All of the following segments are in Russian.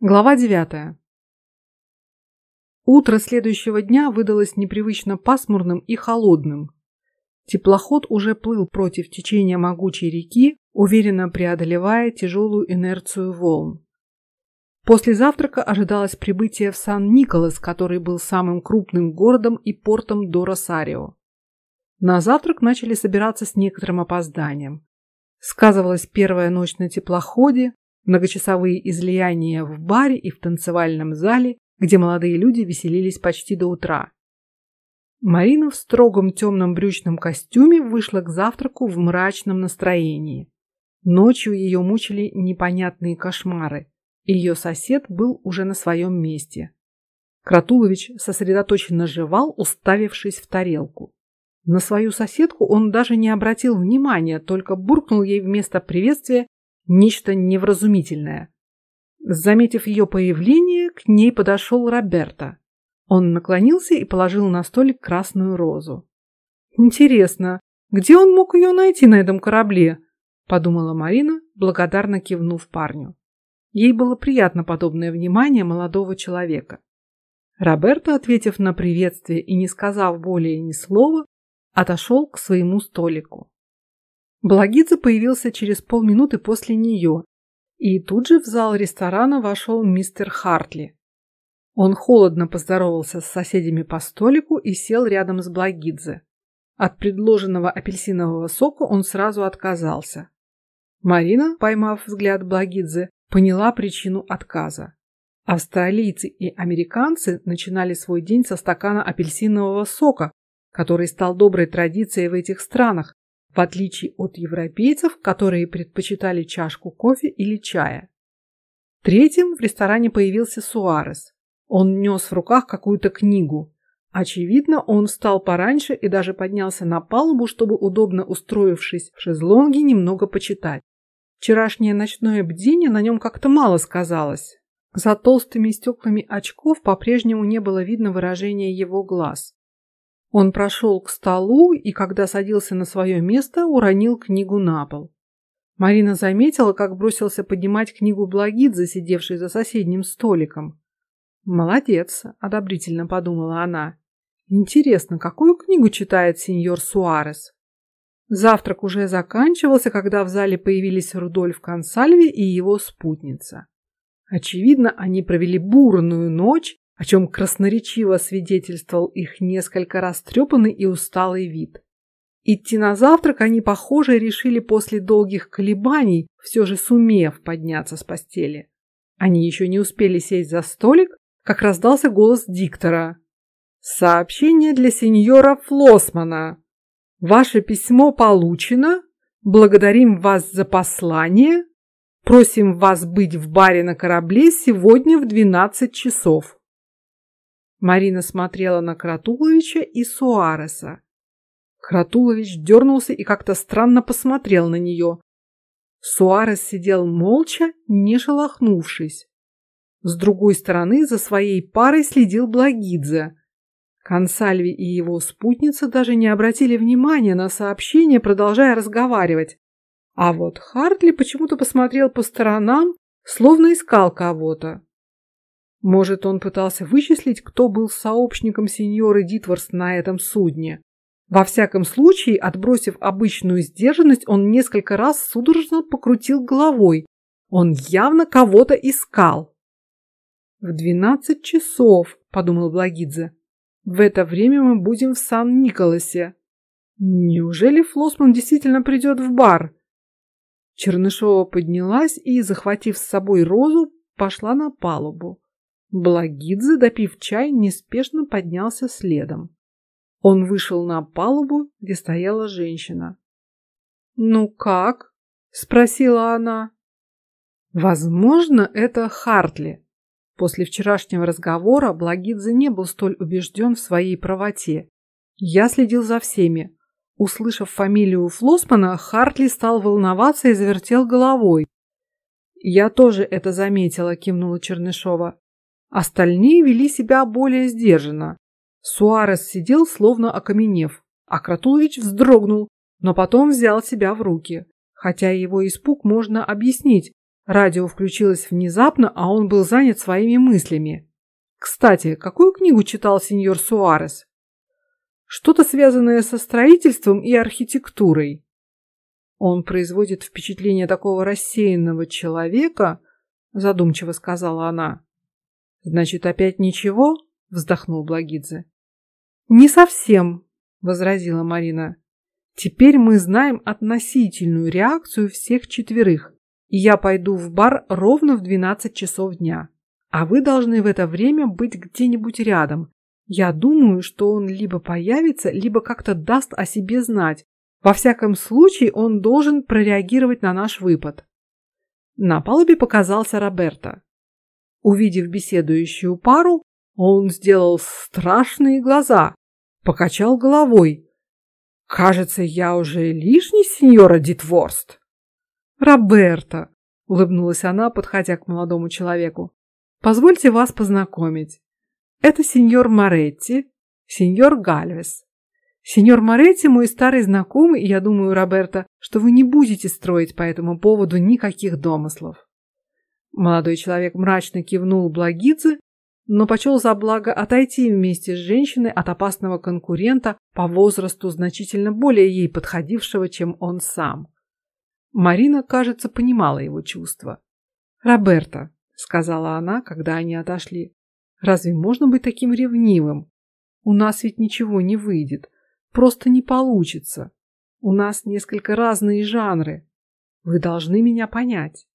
Глава девятая. Утро следующего дня выдалось непривычно пасмурным и холодным. Теплоход уже плыл против течения могучей реки, уверенно преодолевая тяжелую инерцию волн. После завтрака ожидалось прибытие в Сан-Николас, который был самым крупным городом и портом до Росарио. На завтрак начали собираться с некоторым опозданием. Сказывалась первая ночь на теплоходе, многочасовые излияния в баре и в танцевальном зале, где молодые люди веселились почти до утра. Марина в строгом темном брючном костюме вышла к завтраку в мрачном настроении. Ночью ее мучили непонятные кошмары. Ее сосед был уже на своем месте. Кратулович сосредоточенно жевал, уставившись в тарелку. На свою соседку он даже не обратил внимания, только буркнул ей вместо приветствия нечто невразумительное. Заметив ее появление, к ней подошел Роберто. Он наклонился и положил на столик красную розу. Интересно, где он мог ее найти на этом корабле? подумала Марина, благодарно кивнув парню. Ей было приятно подобное внимание молодого человека. Роберто, ответив на приветствие и не сказав более ни слова, отошел к своему столику. Благидзе появился через полминуты после нее, и тут же в зал ресторана вошел мистер Хартли. Он холодно поздоровался с соседями по столику и сел рядом с Благидзе. От предложенного апельсинового сока он сразу отказался. Марина, поймав взгляд Благидзе, поняла причину отказа. Австралийцы и американцы начинали свой день со стакана апельсинового сока, который стал доброй традицией в этих странах, в отличие от европейцев, которые предпочитали чашку кофе или чая. Третьим в ресторане появился Суарес. Он нес в руках какую-то книгу. Очевидно, он встал пораньше и даже поднялся на палубу, чтобы удобно устроившись в шезлонге немного почитать. Вчерашнее ночное бдение на нем как-то мало сказалось. За толстыми стеклами очков по-прежнему не было видно выражения его глаз. Он прошел к столу и, когда садился на свое место, уронил книгу на пол. Марина заметила, как бросился поднимать книгу Благидзе, сидевший за соседним столиком. Молодец, одобрительно подумала она. Интересно, какую книгу читает сеньор Суарес? Завтрак уже заканчивался, когда в зале появились Рудольф Консальви и его спутница. Очевидно, они провели бурную ночь о чем красноречиво свидетельствовал их несколько растрепанный и усталый вид. Идти на завтрак они, похоже, решили после долгих колебаний, все же сумев подняться с постели. Они еще не успели сесть за столик, как раздался голос диктора. Сообщение для сеньора Флосмана. Ваше письмо получено. Благодарим вас за послание. Просим вас быть в баре на корабле сегодня в двенадцать часов. Марина смотрела на Кратуловича и Суареса. Кратулович дернулся и как-то странно посмотрел на нее. Суарес сидел молча, не шелохнувшись. С другой стороны за своей парой следил Благидзе. Консальви и его спутница даже не обратили внимания на сообщение, продолжая разговаривать. А вот Хартли почему-то посмотрел по сторонам, словно искал кого-то. Может, он пытался вычислить, кто был сообщником сеньоры Дитворс на этом судне. Во всяком случае, отбросив обычную сдержанность, он несколько раз судорожно покрутил головой. Он явно кого-то искал. В двенадцать часов, подумал Благидзе. В это время мы будем в Сан-Николасе. Неужели Флосман действительно придет в бар? Чернышова поднялась и, захватив с собой розу, пошла на палубу. Благидзе, допив чай, неспешно поднялся следом. Он вышел на палубу, где стояла женщина. Ну как? спросила она. Возможно, это Хартли. После вчерашнего разговора Благидзе не был столь убежден в своей правоте. Я следил за всеми. Услышав фамилию Флосмана, Хартли стал волноваться и завертел головой. Я тоже это заметила, кивнула Чернышова. Остальные вели себя более сдержанно. Суарес сидел словно окаменев, а Кратулович вздрогнул, но потом взял себя в руки. Хотя его испуг можно объяснить. Радио включилось внезапно, а он был занят своими мыслями. Кстати, какую книгу читал сеньор Суарес? Что-то связанное со строительством и архитектурой. Он производит впечатление такого рассеянного человека, задумчиво сказала она. Значит, опять ничего? вздохнул Благидзе. Не совсем, возразила Марина. Теперь мы знаем относительную реакцию всех четверых, и я пойду в бар ровно в двенадцать часов дня. А вы должны в это время быть где-нибудь рядом. Я думаю, что он либо появится, либо как-то даст о себе знать. Во всяком случае, он должен прореагировать на наш выпад. На палубе показался Роберто. Увидев беседующую пару, он сделал страшные глаза, покачал головой Кажется, я уже лишний, сеньора Дитворст. Роберта, улыбнулась она, подходя к молодому человеку. Позвольте вас познакомить. Это сеньор Моретти, сеньор Гальвес. Сеньор Моретти мой старый знакомый, и я думаю, Роберта, что вы не будете строить по этому поводу никаких домыслов. Молодой человек мрачно кивнул Благидзе но почел за благо отойти вместе с женщиной от опасного конкурента по возрасту значительно более ей подходившего, чем он сам. Марина, кажется, понимала его чувства. Роберта, сказала она, когда они отошли, разве можно быть таким ревнивым? У нас ведь ничего не выйдет, просто не получится. У нас несколько разные жанры. Вы должны меня понять.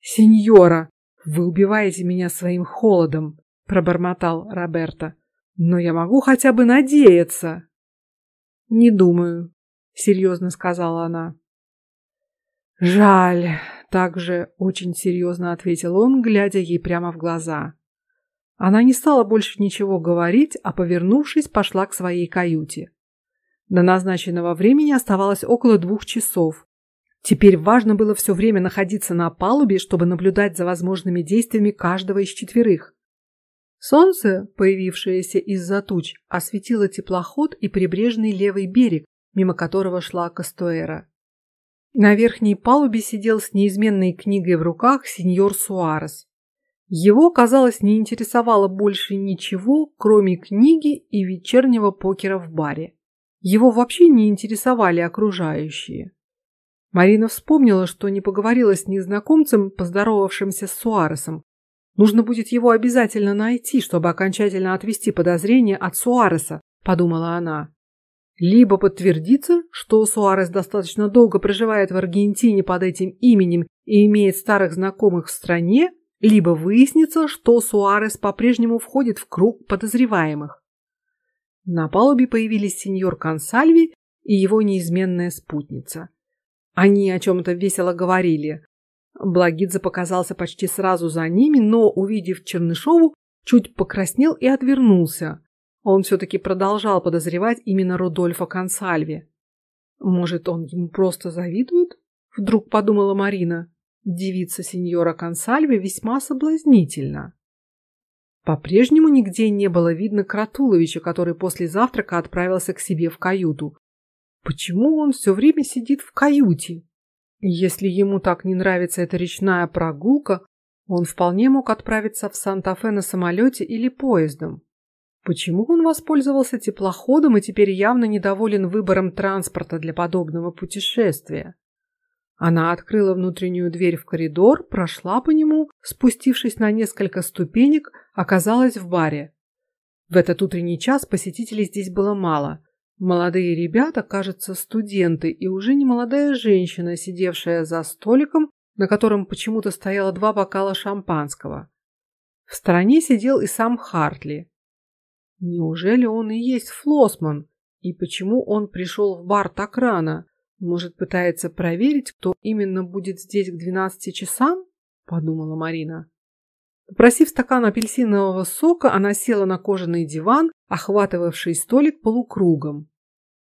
Сеньора, вы убиваете меня своим холодом, пробормотал Роберто. Но я могу хотя бы надеяться. Не думаю, серьезно сказала она. Жаль, также очень серьезно ответил он, глядя ей прямо в глаза. Она не стала больше ничего говорить, а повернувшись, пошла к своей каюте. До назначенного времени оставалось около двух часов, Теперь важно было все время находиться на палубе, чтобы наблюдать за возможными действиями каждого из четверых. Солнце, появившееся из-за туч, осветило теплоход и прибрежный левый берег, мимо которого шла Кастуэра. На верхней палубе сидел с неизменной книгой в руках сеньор Суарес. Его, казалось, не интересовало больше ничего, кроме книги и вечернего покера в баре. Его вообще не интересовали окружающие. Марина вспомнила, что не поговорила с незнакомцем, поздоровавшимся с Суаресом. Нужно будет его обязательно найти, чтобы окончательно отвести подозрения от Суареса, подумала она. Либо подтвердится, что Суарес достаточно долго проживает в Аргентине под этим именем и имеет старых знакомых в стране, либо выяснится, что Суарес по-прежнему входит в круг подозреваемых. На палубе появились сеньор Консальви и его неизменная спутница. Они о чем-то весело говорили. Благидзе показался почти сразу за ними, но, увидев Чернышову, чуть покраснел и отвернулся. Он все-таки продолжал подозревать именно Рудольфа Консальви. Может, он ему просто завидует? Вдруг подумала Марина. Девица сеньора Консальви весьма соблазнительна. По-прежнему нигде не было видно Кратуловича, который после завтрака отправился к себе в каюту. Почему он все время сидит в каюте? Если ему так не нравится эта речная прогулка, он вполне мог отправиться в Санта-Фе на самолете или поездом. Почему он воспользовался теплоходом и теперь явно недоволен выбором транспорта для подобного путешествия? Она открыла внутреннюю дверь в коридор, прошла по нему, спустившись на несколько ступенек, оказалась в баре. В этот утренний час посетителей здесь было мало. Молодые ребята, кажется, студенты, и уже не молодая женщина, сидевшая за столиком, на котором почему-то стояло два бокала шампанского. В стороне сидел и сам Хартли. Неужели он и есть Флосман? И почему он пришел в бар так рано? Может, пытается проверить, кто именно будет здесь к двенадцати часам? Подумала Марина. Попросив стакан апельсинового сока, она села на кожаный диван, охватывавший столик полукругом.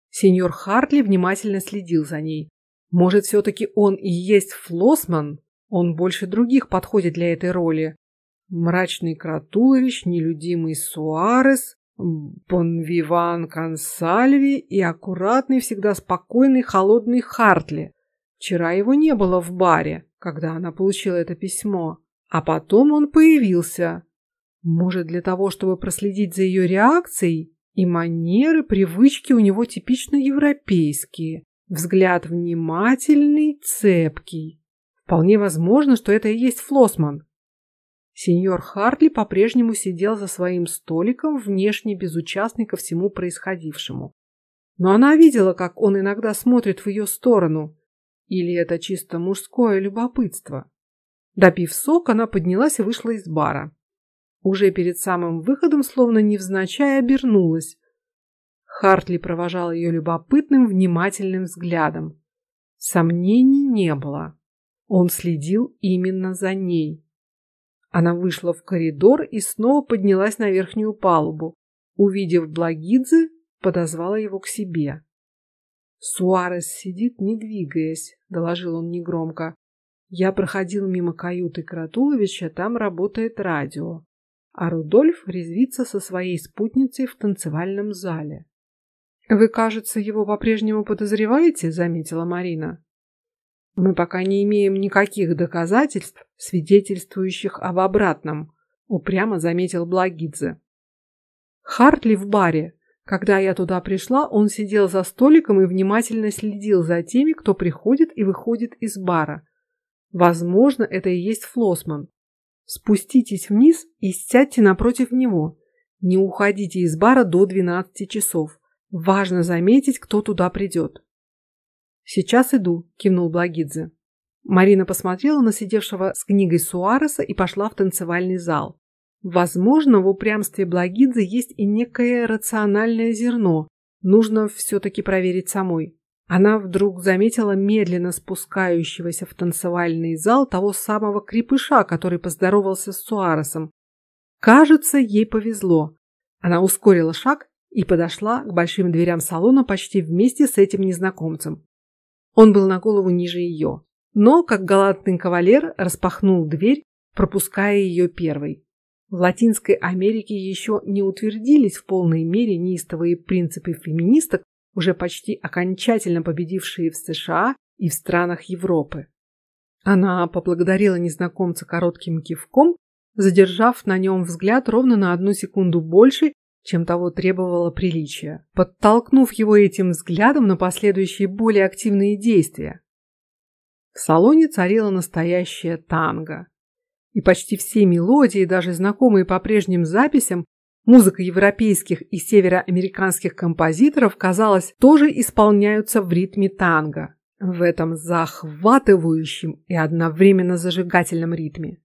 Сеньор Хартли внимательно следил за ней. Может, все-таки он и есть Флосман? Он больше других подходит для этой роли. Мрачный Кратулович, нелюдимый Суарес, Бонвиван Консальви и аккуратный, всегда спокойный, холодный Хартли. Вчера его не было в баре. когда она получила это письмо, а потом он появился. Может, для того, чтобы проследить за ее реакцией? И манеры, привычки у него типично европейские. Взгляд внимательный, цепкий. Вполне возможно, что это и есть Флосман. Сеньор Хартли по-прежнему сидел за своим столиком, внешне безучастный ко всему происходившему. Но она видела, как он иногда смотрит в ее сторону. Или это чисто мужское любопытство? Допив сок, она поднялась и вышла из бара. Уже перед самым выходом, словно невзначай, обернулась. Хартли провожал ее любопытным, внимательным взглядом. Сомнений не было. Он следил именно за ней. Она вышла в коридор и снова поднялась на верхнюю палубу. Увидев Благидзе, подозвала его к себе. Суарес сидит, не двигаясь, доложил он негромко. Я проходил мимо каюты Кратуловича, там работает радио, а Рудольф резвится со своей спутницей в танцевальном зале. Вы, кажется, его по-прежнему подозреваете, заметила Марина. Мы пока не имеем никаких доказательств, свидетельствующих об обратном, упрямо заметил Благидзе. Хартли в баре. Когда я туда пришла, он сидел за столиком и внимательно следил за теми, кто приходит и выходит из бара. Возможно, это и есть Флосман. Спуститесь вниз и сядьте напротив него. Не уходите из бара до двенадцати часов. Важно заметить, кто туда придет. Сейчас иду, кивнул Благидзе. Марина посмотрела на сидевшего с книгой Суареса и пошла в танцевальный зал. Возможно, в упрямстве Благидзе есть и некое рациональное зерно. Нужно все-таки проверить самой. Она вдруг заметила медленно спускающегося в танцевальный зал того самого крепыша, который поздоровался с Суаресом. Кажется, ей повезло. Она ускорила шаг и подошла к большим дверям салона почти вместе с этим незнакомцем. Он был на голову ниже ее, но, как галантный кавалер, распахнул дверь, пропуская ее первой. В Латинской Америке еще не утвердились в полной мере неистовые принципы феминисток, уже почти окончательно победившие в США и в странах Европы. Она поблагодарила незнакомца коротким кивком, задержав на нем взгляд ровно на одну секунду больше, чем того требовало приличие, подтолкнув его этим взглядом на последующие более активные действия. В салоне царила настоящая танго, и почти все мелодии, даже знакомые по прежним записям, музыка европейских и североамериканских композиторов, казалось, тоже исполняются в ритме танго, в этом захватывающем и одновременно зажигательном ритме.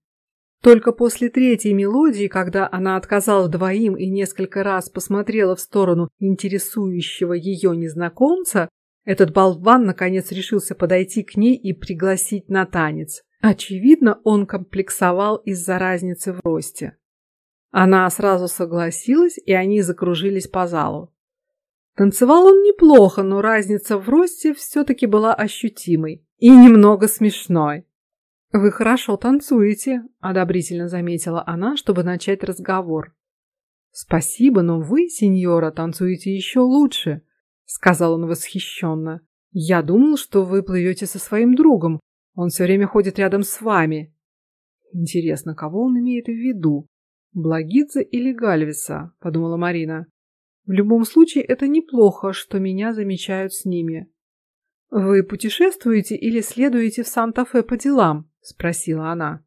Только после третьей мелодии, когда она отказала двоим и несколько раз посмотрела в сторону интересующего ее незнакомца, этот болван наконец решился подойти к ней и пригласить на танец. Очевидно, он комплексовал из-за разницы в росте. Она сразу согласилась, и они закружились по залу. Танцевал он неплохо, но разница в росте все-таки была ощутимой и немного смешной. Вы хорошо танцуете, одобрительно заметила она, чтобы начать разговор. Спасибо, но вы, сеньора, танцуете еще лучше, сказал он восхищенно. Я думал, что вы плывете со своим другом. Он все время ходит рядом с вами. Интересно, кого он имеет в виду? Благидзе или Гальвиса? подумала Марина. В любом случае, это неплохо, что меня замечают с ними. Вы путешествуете или следуете в Санта-Фе по делам? спросила она.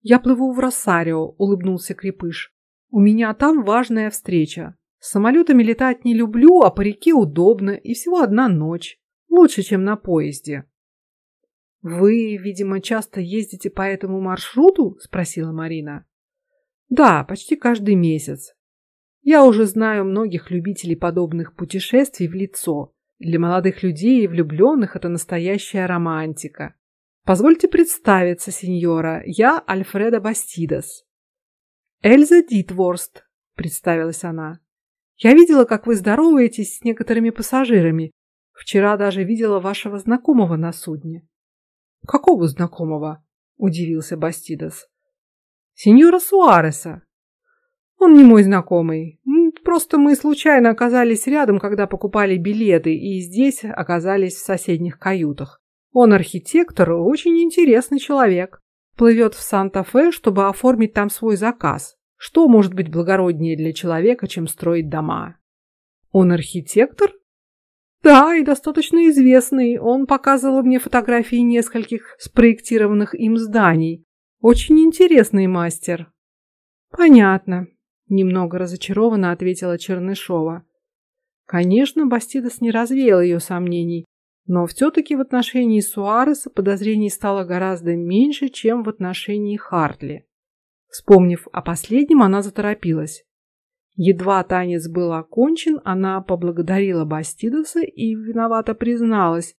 Я плыву в Росарио, улыбнулся Крепыш. У меня там важная встреча. Самолетами летать не люблю, а по реке удобно и всего одна ночь. Лучше, чем на поезде. Вы, видимо, часто ездите по этому маршруту? спросила Марина. Да, почти каждый месяц. Я уже знаю многих любителей подобных путешествий в лицо. Для молодых людей и влюбленных это настоящая романтика. Позвольте представиться, сеньора. Я Альфреда Бастидас. Эльза Дитворст, представилась она. Я видела, как вы здороваетесь с некоторыми пассажирами. Вчера даже видела вашего знакомого на судне. Какого знакомого? удивился Бастидас. Сеньора Суареса. Он не мой знакомый. Просто мы случайно оказались рядом, когда покупали билеты, и здесь оказались в соседних каютах. Он архитектор очень интересный человек. Плывет в Санта-Фе, чтобы оформить там свой заказ. Что может быть благороднее для человека, чем строить дома? Он архитектор? Да, и достаточно известный. Он показывал мне фотографии нескольких спроектированных им зданий. Очень интересный мастер. Понятно, немного разочарованно ответила Чернышова. Конечно, Бастидос не развеял ее сомнений, но все-таки в отношении Суареса подозрений стало гораздо меньше, чем в отношении Хартли. Вспомнив о последнем, она заторопилась. Едва танец был окончен, она поблагодарила Бастидоса и виновато призналась: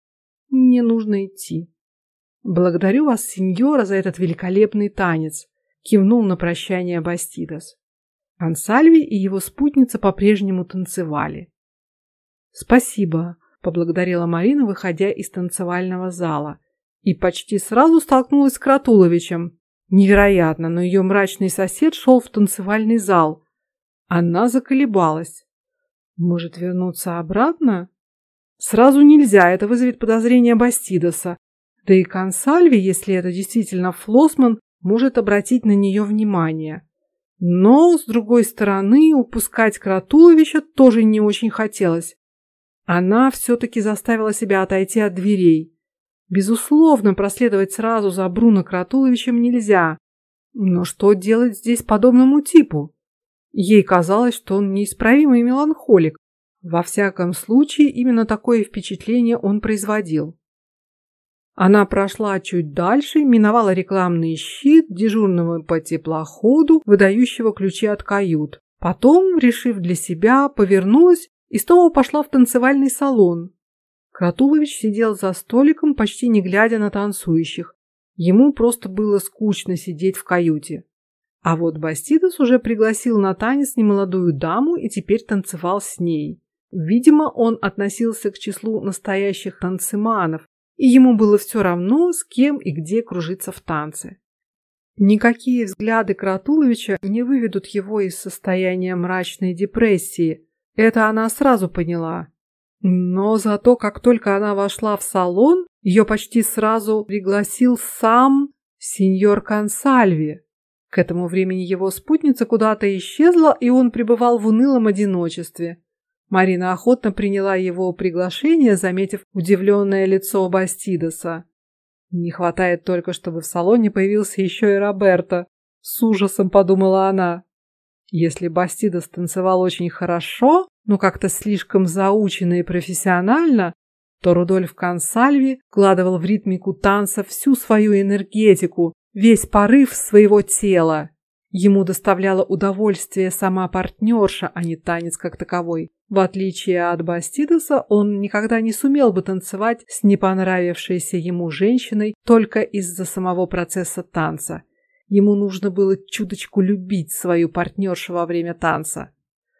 "Мне нужно идти". "Благодарю вас, сеньора, за этот великолепный танец", кивнул на прощание Бастидос. Ансальви и его спутница по-прежнему танцевали. Спасибо, поблагодарила Марина, выходя из танцевального зала, и почти сразу столкнулась с Кратуловичем. Невероятно, но ее мрачный сосед шел в танцевальный зал. Она заколебалась. Может вернуться обратно? Сразу нельзя, это вызовет подозрение Бастидоса. Да и Консальви, если это действительно Флосман, может обратить на нее внимание. Но с другой стороны, упускать Кратуловича тоже не очень хотелось. Она все-таки заставила себя отойти от дверей. Безусловно, проследовать сразу за Бруно Кратуловичем нельзя. Но что делать здесь подобному типу? Ей казалось, что он неисправимый меланхолик. Во всяком случае, именно такое впечатление он производил. Она прошла чуть дальше, миновала рекламный щит дежурного по теплоходу, выдающего ключи от кают. Потом, решив для себя, повернулась и снова пошла в танцевальный салон. Кратулович сидел за столиком, почти не глядя на танцующих. Ему просто было скучно сидеть в каюте. А вот Бастидос уже пригласил на танец немолодую даму и теперь танцевал с ней. Видимо, он относился к числу настоящих танцеманов, и ему было все равно, с кем и где кружиться в танце. Никакие взгляды Кратуловича не выведут его из состояния мрачной депрессии, это она сразу поняла. Но зато, как только она вошла в салон, ее почти сразу пригласил сам сеньор Консальви. К этому времени его спутница куда-то исчезла, и он пребывал в унылом одиночестве. Марина охотно приняла его приглашение, заметив удивленное лицо Бастидоса. Не хватает только, чтобы в салоне появился еще и Роберто. С ужасом подумала она. Если Бастидос танцевал очень хорошо, но как-то слишком заученно и профессионально, то Рудольф Консальви вкладывал в ритмику танца всю свою энергетику, весь порыв своего тела. Ему доставляло удовольствие сама партнерша, а не танец как таковой. В отличие от Бастидоса, он никогда не сумел бы танцевать с не понравившейся ему женщиной только из-за самого процесса танца. Ему нужно было чуточку любить свою партнершу во время танца.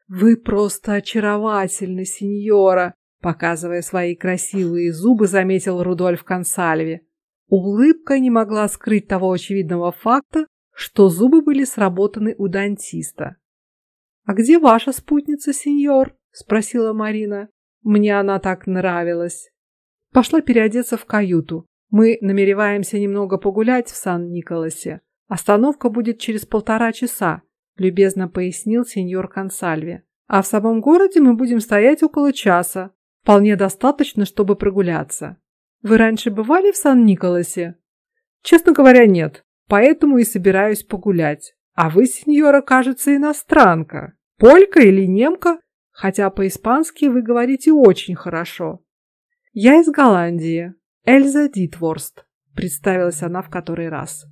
Вы просто очаровательны, сеньора, показывая свои красивые зубы, заметил Рудольф Консальви. Улыбка не могла скрыть того очевидного факта, что зубы были сработаны у дантиста. А где ваша спутница, сеньор? Спросила Марина. Мне она так нравилась. Пошла переодеться в каюту. Мы намереваемся немного погулять в Сан-Николасе. Остановка будет через полтора часа, любезно пояснил сеньор Консальви. А в самом городе мы будем стоять около часа. Вполне достаточно, чтобы прогуляться. Вы раньше бывали в Сан-Николасе? Честно говоря, нет. Поэтому и собираюсь погулять. А вы, сеньора, кажется, иностранка. Полька или немка? Хотя по-испански вы говорите очень хорошо. Я из Голландии. Эльза Дитворст, представилась она в который раз.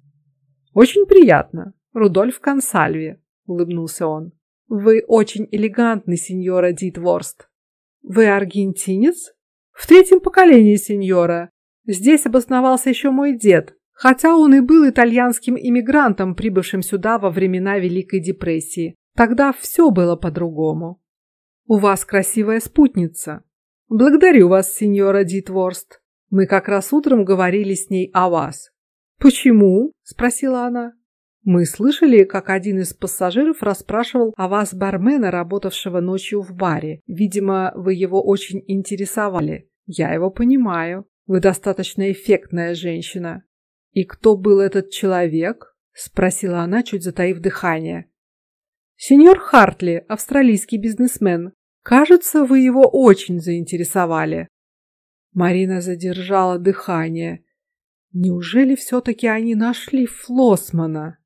Очень приятно, Рудольф Консальви, улыбнулся он. Вы очень элегантный, сеньора Дитворст. Вы аргентинец? В третьем поколении, сеньора. Здесь обосновался еще мой дед, хотя он и был итальянским иммигрантом, прибывшим сюда во времена Великой депрессии. Тогда все было по-другому. У вас красивая спутница. Благодарю вас, сеньора Дитворст. Мы как раз утром говорили с ней о вас. Почему? спросила она. Мы слышали, как один из пассажиров расспрашивал о вас бармена, работавшего ночью в баре. Видимо, вы его очень интересовали. Я его понимаю. Вы достаточно эффектная женщина. И кто был этот человек? спросила она, чуть затаив дыхание. Сеньор Хартли, австралийский бизнесмен. Кажется, вы его очень заинтересовали. Марина задержала дыхание. Неужели все-таки они нашли Флосмана?